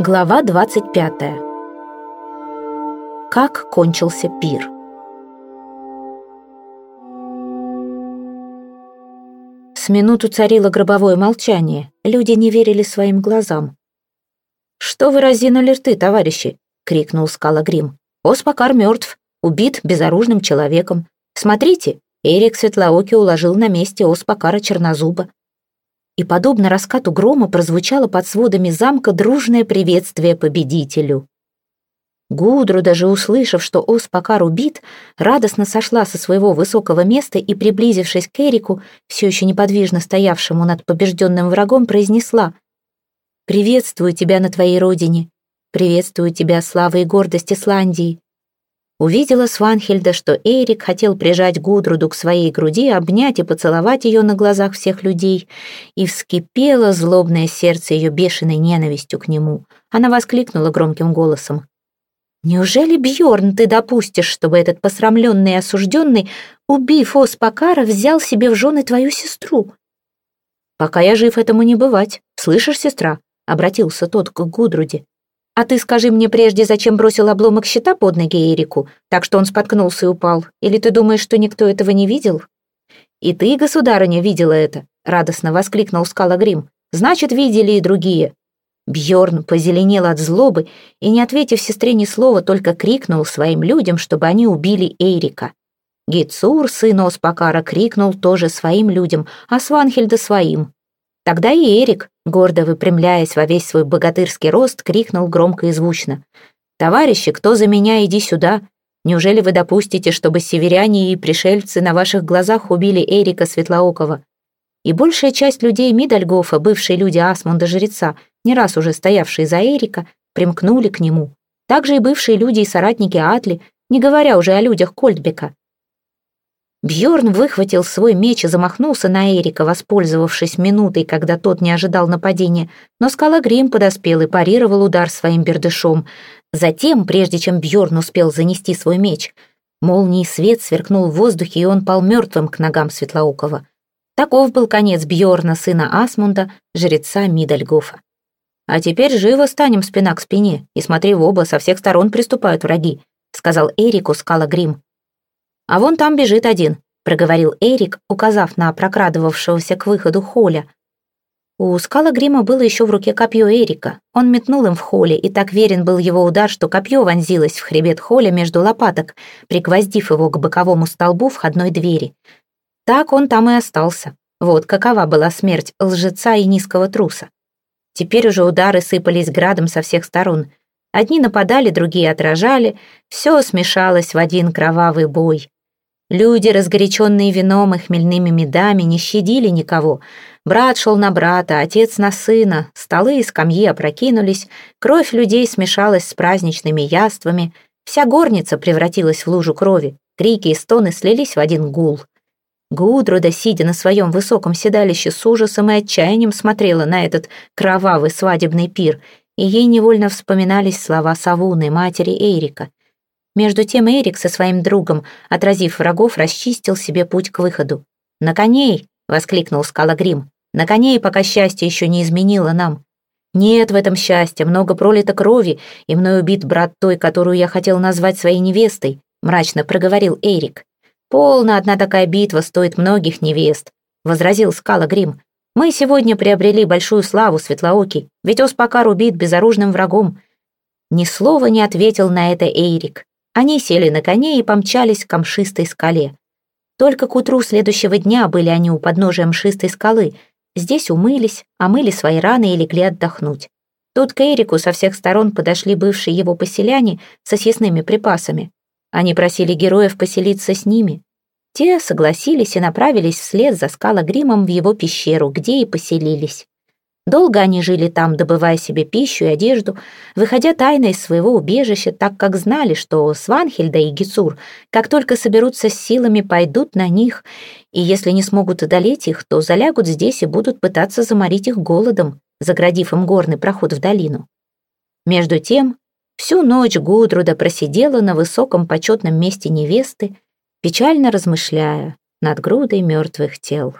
Глава 25. Как кончился пир. С минуту царило гробовое молчание. Люди не верили своим глазам. «Что вы разинули рты, товарищи?» — крикнул Скала Грим. «Оспакар мертв, убит безоружным человеком. Смотрите, Эрик Светлооки уложил на месте Оспакара Чернозуба и, подобно раскату грома, прозвучало под сводами замка дружное приветствие победителю. Гудру, даже услышав, что Оспакар убит, радостно сошла со своего высокого места и, приблизившись к Эрику, все еще неподвижно стоявшему над побежденным врагом, произнесла «Приветствую тебя на твоей родине, приветствую тебя, слава и гордость Исландии. Увидела Сванхельда, что Эрик хотел прижать Гудруду к своей груди, обнять и поцеловать ее на глазах всех людей, и вскипело злобное сердце ее бешеной ненавистью к нему. Она воскликнула громким голосом. «Неужели, Бьорн, ты допустишь, чтобы этот посрамленный и осужденный, убив Оспакара, взял себе в жены твою сестру?» «Пока я жив, этому не бывать. Слышишь, сестра?» — обратился тот к Гудруде. А ты скажи мне прежде, зачем бросил обломок щита под ноги Эрику, так что он споткнулся и упал? Или ты думаешь, что никто этого не видел?» «И ты, государыня, видела это?» — радостно воскликнул Скалагрим. «Значит, видели и другие». Бьорн позеленел от злобы и, не ответив сестре ни слова, только крикнул своим людям, чтобы они убили Эрика. Гицур, сын Оспакара, крикнул тоже своим людям, а Сванхельда своим. Тогда и Эрик, гордо выпрямляясь во весь свой богатырский рост, крикнул громко и звучно. «Товарищи, кто за меня, иди сюда! Неужели вы допустите, чтобы северяне и пришельцы на ваших глазах убили Эрика Светлоокова?» И большая часть людей Мидальгофа, бывшие люди Асмунда-жреца, не раз уже стоявшие за Эрика, примкнули к нему. Также и бывшие люди и соратники Атли, не говоря уже о людях Кольтбека. Бьорн выхватил свой меч и замахнулся на Эрика, воспользовавшись минутой, когда тот не ожидал нападения, но скала Грим подоспел и парировал удар своим бердышом. Затем, прежде чем Бьорн успел занести свой меч, молний свет сверкнул в воздухе, и он пал мертвым к ногам Светлоукова. Таков был конец Бьорна, сына Асмунда, жреца Мидальгофа. «А теперь живо станем спина к спине, и смотри в оба, со всех сторон приступают враги», сказал Эрику Скала Грим. «А вон там бежит один», — проговорил Эрик, указав на прокрадывавшегося к выходу Холя. У скала Грима было еще в руке копье Эрика. Он метнул им в холле, и так верен был его удар, что копье вонзилось в хребет Холя между лопаток, пригвоздив его к боковому столбу входной двери. Так он там и остался. Вот какова была смерть лжеца и низкого труса. Теперь уже удары сыпались градом со всех сторон. Одни нападали, другие отражали. Все смешалось в один кровавый бой. Люди, разгоряченные вином и хмельными медами, не щадили никого. Брат шел на брата, отец на сына, столы и скамьи опрокинулись, кровь людей смешалась с праздничными яствами, вся горница превратилась в лужу крови, крики и стоны слились в один гул. Гудруда, сидя на своем высоком седалище, с ужасом и отчаянием смотрела на этот кровавый свадебный пир, и ей невольно вспоминались слова Савуны, матери Эрика. Между тем Эрик со своим другом, отразив врагов, расчистил себе путь к выходу. «На коней!» — воскликнул Скалагрим. «На коней, пока счастье еще не изменило нам. Нет в этом счастья, много пролито крови, и мной убит брат той, которую я хотел назвать своей невестой», — мрачно проговорил Эрик. «Полно одна такая битва стоит многих невест», — возразил Скалагрим. «Мы сегодня приобрели большую славу, Светлоокий, ведь Оспакар убит безоружным врагом». Ни слова не ответил на это Эйрик. Они сели на коне и помчались к камшистой скале. Только к утру следующего дня были они у подножия мшистой скалы. Здесь умылись, омыли свои раны и легли отдохнуть. Тут к Эрику со всех сторон подошли бывшие его поселяне со съестными припасами. Они просили героев поселиться с ними. Те согласились и направились вслед за скалогримом в его пещеру, где и поселились. Долго они жили там, добывая себе пищу и одежду, выходя тайно из своего убежища, так как знали, что Сванхельда и Гицур, как только соберутся с силами, пойдут на них, и если не смогут одолеть их, то залягут здесь и будут пытаться заморить их голодом, заградив им горный проход в долину. Между тем, всю ночь Гудруда просидела на высоком почетном месте невесты, печально размышляя над грудой мертвых тел.